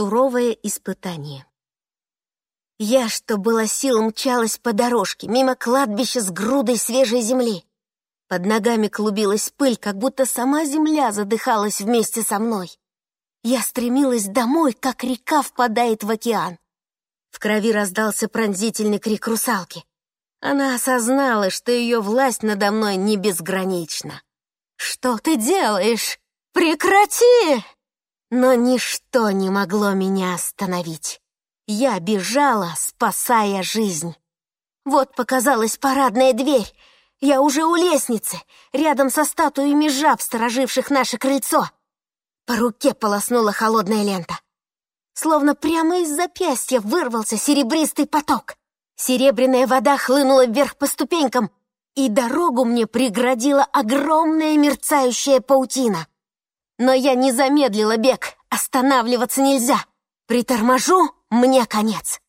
Суровое испытание. Я, что было сил, мчалась по дорожке, мимо кладбища с грудой свежей земли. Под ногами клубилась пыль, как будто сама земля задыхалась вместе со мной. Я стремилась домой, как река впадает в океан. В крови раздался пронзительный крик русалки. Она осознала, что ее власть надо мной не безгранична. «Что ты делаешь? Прекрати!» Но ничто не могло меня остановить. Я бежала, спасая жизнь. Вот показалась парадная дверь. Я уже у лестницы, рядом со статуями жаб, стороживших наше крыльцо. По руке полоснула холодная лента. Словно прямо из запястья вырвался серебристый поток. Серебряная вода хлынула вверх по ступенькам, и дорогу мне преградила огромная мерцающая паутина. Но я не замедлила бег, останавливаться нельзя. Приторможу, мне конец.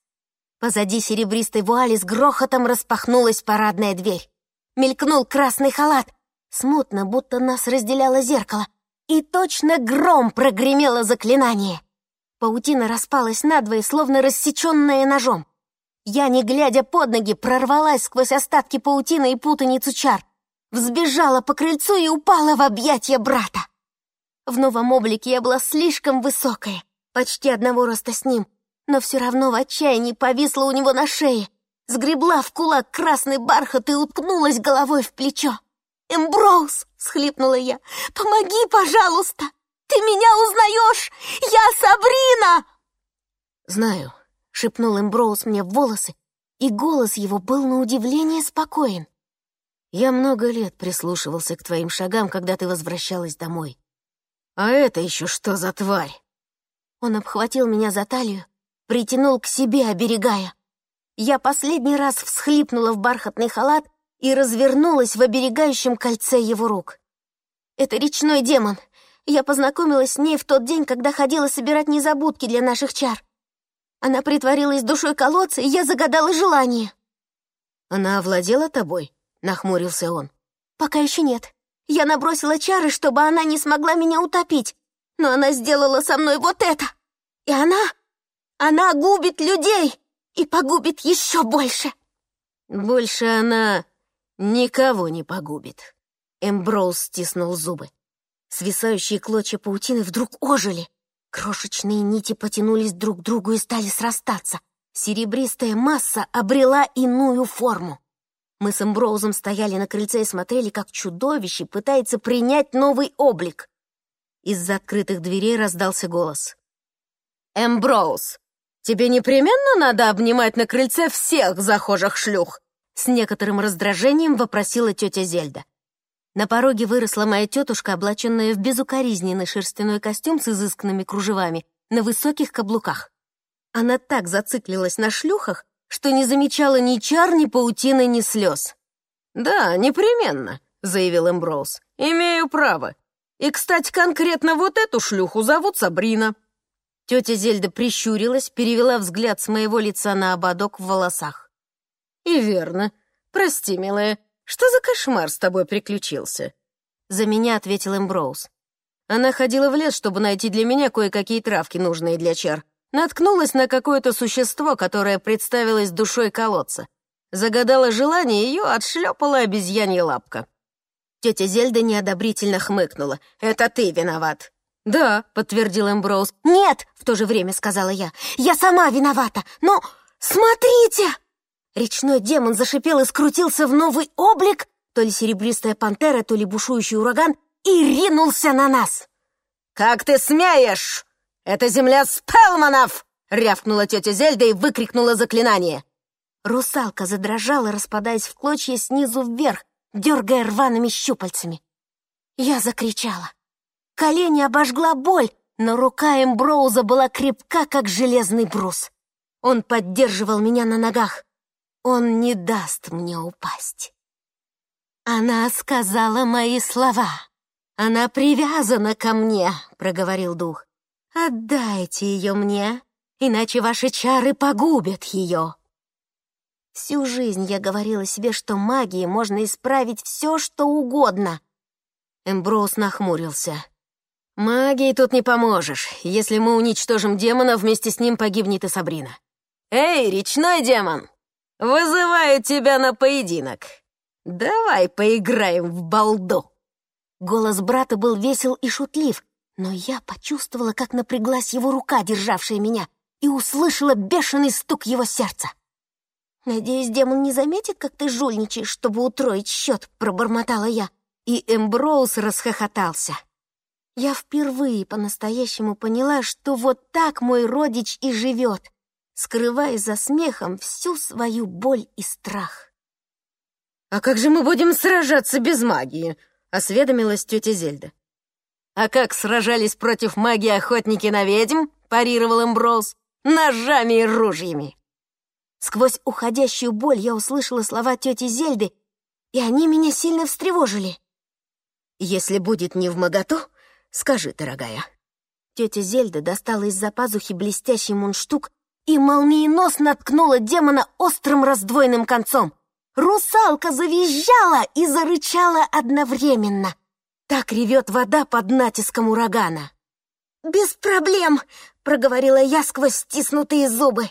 Позади серебристой вуали с грохотом распахнулась парадная дверь. Мелькнул красный халат, смутно, будто нас разделяло зеркало, и точно гром прогремело заклинание. Паутина распалась надвое, словно рассеченная ножом. Я, не глядя под ноги, прорвалась сквозь остатки паутины и путаницу чар, взбежала по крыльцу и упала в объятия брата. В новом облике я была слишком высокая, почти одного роста с ним, но все равно в отчаянии повисла у него на шее, сгребла в кулак красный бархат и уткнулась головой в плечо. «Эмброуз!» — схлипнула я. «Помоги, пожалуйста! Ты меня узнаешь! Я Сабрина!» «Знаю», — шепнул Эмброуз мне в волосы, и голос его был на удивление спокоен. «Я много лет прислушивался к твоим шагам, когда ты возвращалась домой. «А это еще что за тварь?» Он обхватил меня за талию, притянул к себе, оберегая. Я последний раз всхлипнула в бархатный халат и развернулась в оберегающем кольце его рук. «Это речной демон. Я познакомилась с ней в тот день, когда ходила собирать незабудки для наших чар. Она притворилась душой колодца, и я загадала желание». «Она овладела тобой?» — нахмурился он. «Пока еще нет. Я набросила чары, чтобы она не смогла меня утопить, но она сделала со мной вот это. И она... она губит людей и погубит еще больше. Больше она никого не погубит. Эмброуз стиснул зубы. Свисающие клочья паутины вдруг ожили. Крошечные нити потянулись друг к другу и стали срастаться. Серебристая масса обрела иную форму. Мы с Эмброузом стояли на крыльце и смотрели, как чудовище пытается принять новый облик. Из-за открытых дверей раздался голос. «Эмброуз, тебе непременно надо обнимать на крыльце всех захожих шлюх?» С некоторым раздражением вопросила тетя Зельда. На пороге выросла моя тетушка, облаченная в безукоризненный шерстяной костюм с изысканными кружевами на высоких каблуках. Она так зациклилась на шлюхах, что не замечала ни чар, ни паутины, ни слез. «Да, непременно», — заявил Эмброуз. «Имею право. И, кстати, конкретно вот эту шлюху зовут Сабрина». Тетя Зельда прищурилась, перевела взгляд с моего лица на ободок в волосах. «И верно. Прости, милая, что за кошмар с тобой приключился?» За меня ответил Эмброуз. Она ходила в лес, чтобы найти для меня кое-какие травки, нужные для чар, Наткнулась на какое-то существо, которое представилось душой колодца. Загадала желание, ее отшлепала обезьянья лапка. Тетя Зельда неодобрительно хмыкнула. «Это ты виноват». «Да», — подтвердил Эмброуз. «Нет», — в то же время сказала я. «Я сама виновата. Но смотрите!» Речной демон зашипел и скрутился в новый облик, то ли серебристая пантера, то ли бушующий ураган, и ринулся на нас. «Как ты смеешь!» «Это земля Спелманов!» — рявкнула тетя Зельда и выкрикнула заклинание. Русалка задрожала, распадаясь в клочья снизу вверх, дергая рваными щупальцами. Я закричала. Колени обожгла боль, но рука Эмброуза была крепка, как железный брус. Он поддерживал меня на ногах. Он не даст мне упасть. Она сказала мои слова. Она привязана ко мне, проговорил дух. Отдайте ее мне, иначе ваши чары погубят ее. Всю жизнь я говорила себе, что магией можно исправить все, что угодно. Эмброуз нахмурился. Магией тут не поможешь. Если мы уничтожим демона, вместе с ним погибнет и Сабрина. Эй, речной демон! Вызываю тебя на поединок. Давай поиграем в балду. Голос брата был весел и шутлив, но я почувствовала, как напряглась его рука, державшая меня, и услышала бешеный стук его сердца. «Надеюсь, демон не заметит, как ты жульничаешь, чтобы утроить счет», — пробормотала я. И Эмброуз расхохотался. Я впервые по-настоящему поняла, что вот так мой родич и живет, скрывая за смехом всю свою боль и страх. «А как же мы будем сражаться без магии?» — осведомилась тетя Зельда. «А как сражались против магии охотники на ведьм?» — парировал Эмброуз. «Ножами и ружьями!» Сквозь уходящую боль я услышала слова тети Зельды, и они меня сильно встревожили. «Если будет не в моготу, скажи, дорогая». Тетя Зельда достала из-за пазухи блестящий мундштук и молниеносно ткнула демона острым раздвоенным концом. Русалка завизжала и зарычала одновременно. Так ревет вода под натиском урагана. «Без проблем!» — проговорила я сквозь стиснутые зубы.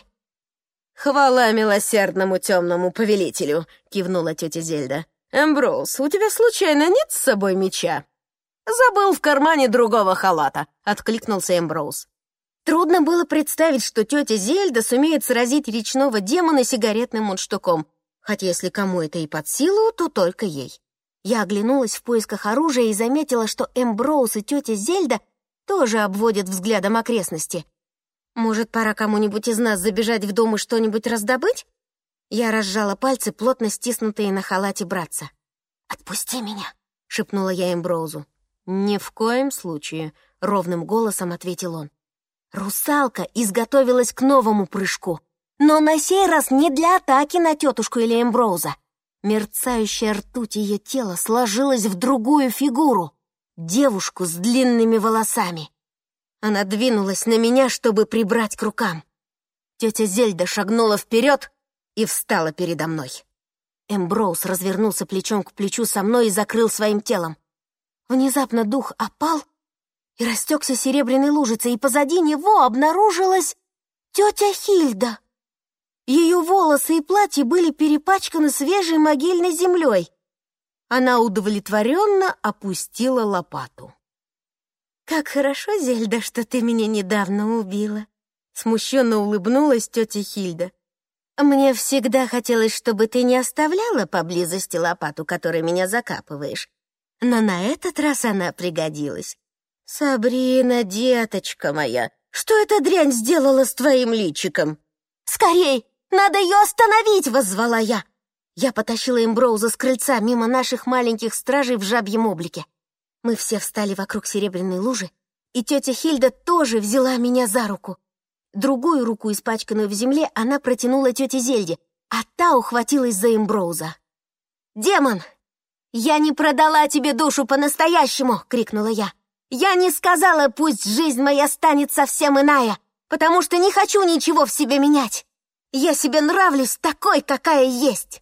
«Хвала милосердному темному повелителю!» — кивнула тетя Зельда. «Эмброуз, у тебя случайно нет с собой меча?» «Забыл в кармане другого халата», — откликнулся Эмброуз. Трудно было представить, что тетя Зельда сумеет сразить речного демона сигаретным мундштуком, хотя если кому это и под силу, то только ей. Я оглянулась в поисках оружия и заметила, что Эмброуз и тетя Зельда тоже обводят взглядом окрестности. Может, пора кому-нибудь из нас забежать в дом и что-нибудь раздобыть? Я разжала пальцы, плотно стиснутые на халате братца. «Отпусти меня!» — шепнула я Эмброузу. «Ни в коем случае», — ровным голосом ответил он. Русалка изготовилась к новому прыжку, но на сей раз не для атаки на тетушку или Эмброуза. Мерцающая ртуть ее тела сложилась в другую фигуру — девушку с длинными волосами. Она двинулась на меня, чтобы прибрать к рукам. Тетя Зельда шагнула вперед и встала передо мной. Эмброуз развернулся плечом к плечу со мной и закрыл своим телом. Внезапно дух опал и растекся серебряной лужицей, и позади него обнаружилась тетя Хильда. Ее волосы и платье были перепачканы свежей могильной землей. Она удовлетворенно опустила лопату. «Как хорошо, Зельда, что ты меня недавно убила!» Смущенно улыбнулась тетя Хильда. «Мне всегда хотелось, чтобы ты не оставляла поблизости лопату, которой меня закапываешь. Но на этот раз она пригодилась. Сабрина, деточка моя, что эта дрянь сделала с твоим личиком?» «Скорей! Надо ее остановить!» — воззвала я. Я потащила Эмброуза с крыльца мимо наших маленьких стражей в жабьем облике. Мы все встали вокруг серебряной лужи, и тетя Хильда тоже взяла меня за руку. Другую руку, испачканную в земле, она протянула тете Зельде, а та ухватилась за Эмброуза. «Демон, я не продала тебе душу по-настоящему!» — крикнула я. «Я не сказала, пусть жизнь моя станет совсем иная, потому что не хочу ничего в себе менять. Я себе нравлюсь такой, какая есть!»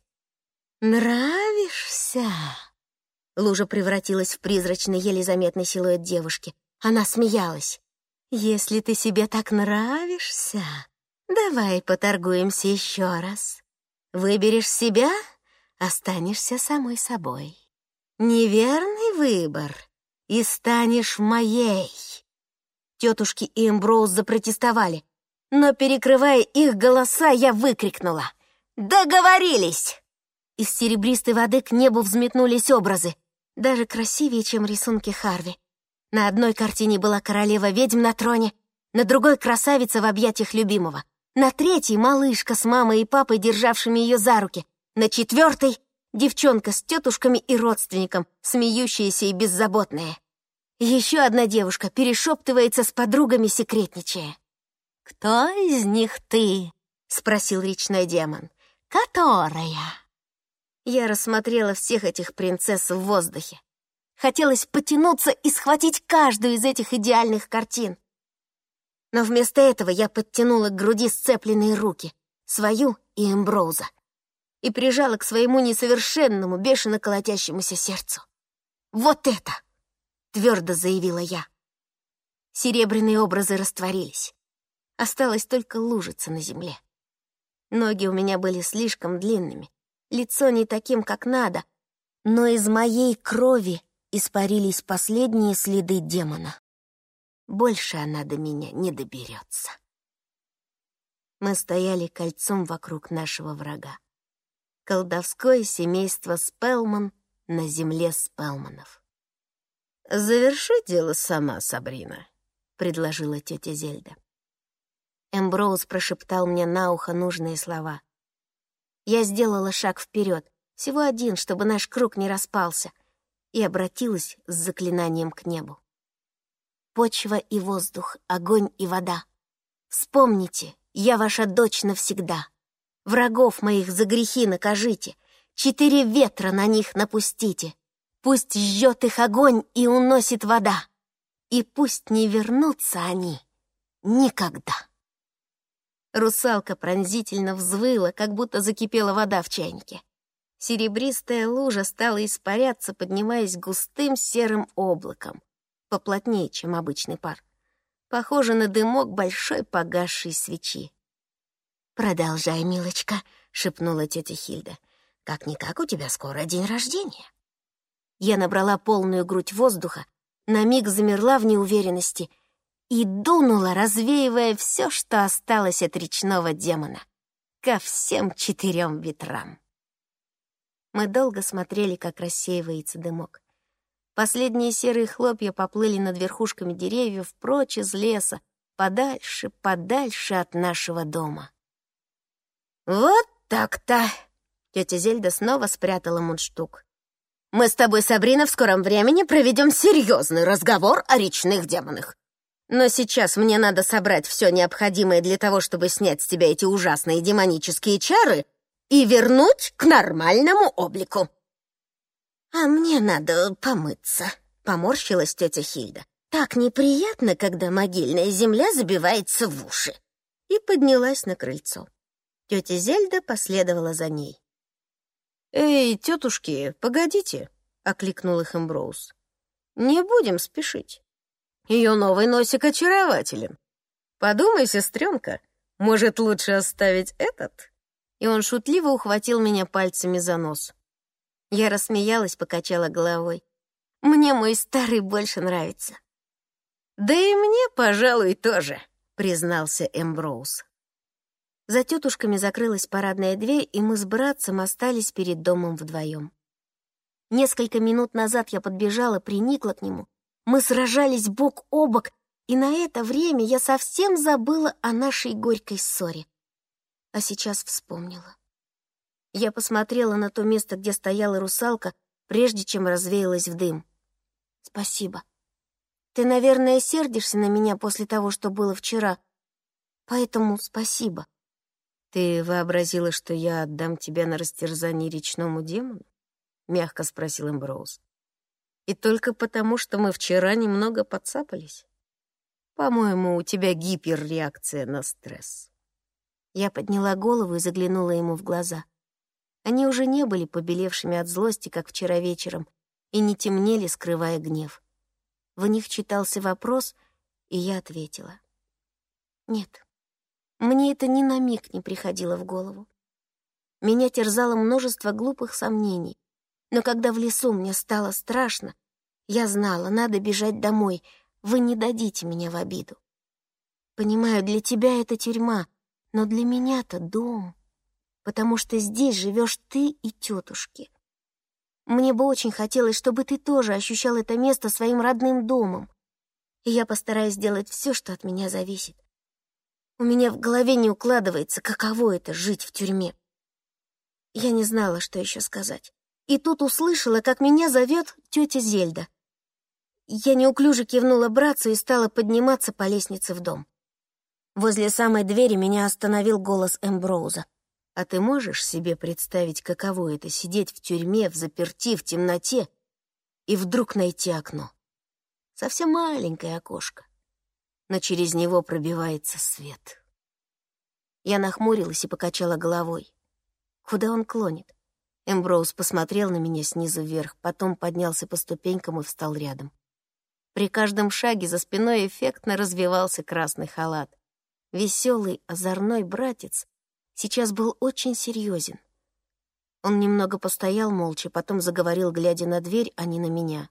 «Нравишься?» Лужа превратилась в призрачный, еле заметный силуэт девушки. Она смеялась. «Если ты себе так нравишься, давай поторгуемся еще раз. Выберешь себя, останешься самой собой. Неверный выбор, и станешь моей». Тетушки и Эмброуз запротестовали, но, перекрывая их голоса, я выкрикнула. «Договорились!» Из серебристой воды к небу взметнулись образы, даже красивее, чем рисунки Харви. На одной картине была королева-ведьм на троне, на другой — красавица в объятиях любимого, на третьей — малышка с мамой и папой, державшими ее за руки, на четвертой — девчонка с тетушками и родственником, смеющаяся и беззаботная. Еще одна девушка перешептывается с подругами, секретничая. «Кто из них ты?» — спросил речной демон. «Которая?» Я рассмотрела всех этих принцесс в воздухе. Хотелось потянуться и схватить каждую из этих идеальных картин. Но вместо этого я подтянула к груди сцепленные руки, свою и Эмброуза, и прижала к своему несовершенному, бешено колотящемуся сердцу. «Вот это!» — твердо заявила я. Серебряные образы растворились. Осталось только лужица на земле. Ноги у меня были слишком длинными, лицо не таким, как надо, но из моей крови испарились последние следы демона. Больше она до меня не доберется. Мы стояли кольцом вокруг нашего врага. Колдовское семейство Спелман на земле Спелманов. «Заверши дело сама, Сабрина», — предложила тетя Зельда. Эмброуз прошептал мне на ухо нужные слова. Я сделала шаг вперед, всего один, чтобы наш круг не распался, и обратилась с заклинанием к небу. Почва и воздух, огонь и вода. Вспомните, я ваша дочь навсегда. Врагов моих за грехи накажите, четыре ветра на них напустите. Пусть жжет их огонь и уносит вода, и пусть не вернутся они никогда. Русалка пронзительно взвыла, как будто закипела вода в чайнике. Серебристая лужа стала испаряться, поднимаясь густым серым облаком, поплотнее, чем обычный пар. Похоже на дымок большой погасшей свечи. «Продолжай, милочка», — шепнула тетя Хильда. «Как-никак у тебя скоро день рождения». Я набрала полную грудь воздуха, на миг замерла в неуверенности и дунула, развеивая все, что осталось от речного демона, ко всем четырем ветрам. Мы долго смотрели, как рассеивается дымок. Последние серые хлопья поплыли над верхушками деревьев прочь из леса, подальше, подальше от нашего дома. «Вот так-то!» Тетя Зельда снова спрятала мундштук. «Мы с тобой, Сабрина, в скором времени проведем серьезный разговор о речных демонах. Но сейчас мне надо собрать все необходимое для того, чтобы снять с тебя эти ужасные демонические чары и вернуть к нормальному облику. «А мне надо помыться», — поморщилась тетя Хильда. «Так неприятно, когда могильная земля забивается в уши». И поднялась на крыльцо. Тетя Зельда последовала за ней. «Эй, тетушки, погодите», — окликнул их Эмброуз. «Не будем спешить. Ее новый носик очарователен. Подумай, сестренка, может, лучше оставить этот?» И он шутливо ухватил меня пальцами за нос. Я рассмеялась, покачала головой. «Мне мой старый больше нравится». «Да и мне, пожалуй, тоже», — признался Эмброуз. За тетушками закрылась парадная дверь, и мы с братцем остались перед домом вдвоем. Несколько минут назад я подбежала, приникла к нему мы сражались бок о бок, и на это время я совсем забыла о нашей горькой ссоре. А сейчас вспомнила. Я посмотрела на то место, где стояла русалка, прежде чем развеялась в дым. «Спасибо. Ты, наверное, сердишься на меня после того, что было вчера, поэтому спасибо». «Ты вообразила, что я отдам тебя на растерзание речному демону?» — мягко спросил Эмброуз. И только потому, что мы вчера немного подцапались. По-моему, у тебя гиперреакция на стресс. Я подняла голову и заглянула ему в глаза. Они уже не были побелевшими от злости, как вчера вечером, и не темнели, скрывая гнев. В них читался вопрос, и я ответила. Нет, мне это ни на миг не приходило в голову. Меня терзало множество глупых сомнений, но когда в лесу мне стало страшно, я знала, надо бежать домой. Вы не дадите меня в обиду. Понимаю, для тебя это тюрьма, но для меня-то дом. Потому что здесь живешь ты и тетушки. Мне бы очень хотелось, чтобы ты тоже ощущал это место своим родным домом. И я постараюсь сделать все, что от меня зависит. У меня в голове не укладывается, каково это — жить в тюрьме. Я не знала, что еще сказать и тут услышала, как меня зовет тетя Зельда. Я неуклюже кивнула братцу и стала подниматься по лестнице в дом. Возле самой двери меня остановил голос Эмброуза. «А ты можешь себе представить, каково это — сидеть в тюрьме, в заперти, в темноте и вдруг найти окно? Совсем маленькое окошко, но через него пробивается свет». Я нахмурилась и покачала головой. Куда он клонит? Эмброуз посмотрел на меня снизу вверх, потом поднялся по ступенькам и встал рядом. При каждом шаге за спиной эффектно развивался красный халат. Веселый, озорной братец сейчас был очень серьезен. Он немного постоял молча, потом заговорил, глядя на дверь, а не на меня.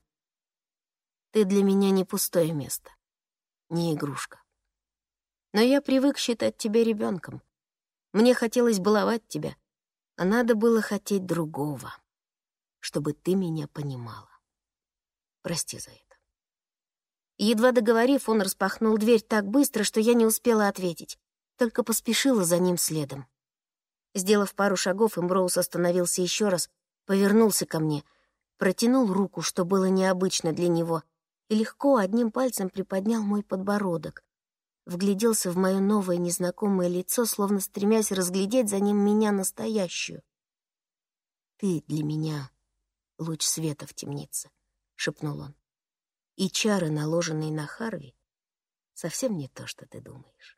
«Ты для меня не пустое место, не игрушка. Но я привык считать тебя ребенком. Мне хотелось баловать тебя, а надо было хотеть другого, чтобы ты меня понимала. Прости за это». Едва договорив, он распахнул дверь так быстро, что я не успела ответить, только поспешила за ним следом. Сделав пару шагов, Эмброуз остановился еще раз, повернулся ко мне, протянул руку, что было необычно для него, и легко одним пальцем приподнял мой подбородок, вгляделся в мое новое незнакомое лицо, словно стремясь разглядеть за ним меня настоящую. «Ты для меня луч света в темнице», — шепнул он. «И чары, наложенные на Харви, совсем не то, что ты думаешь».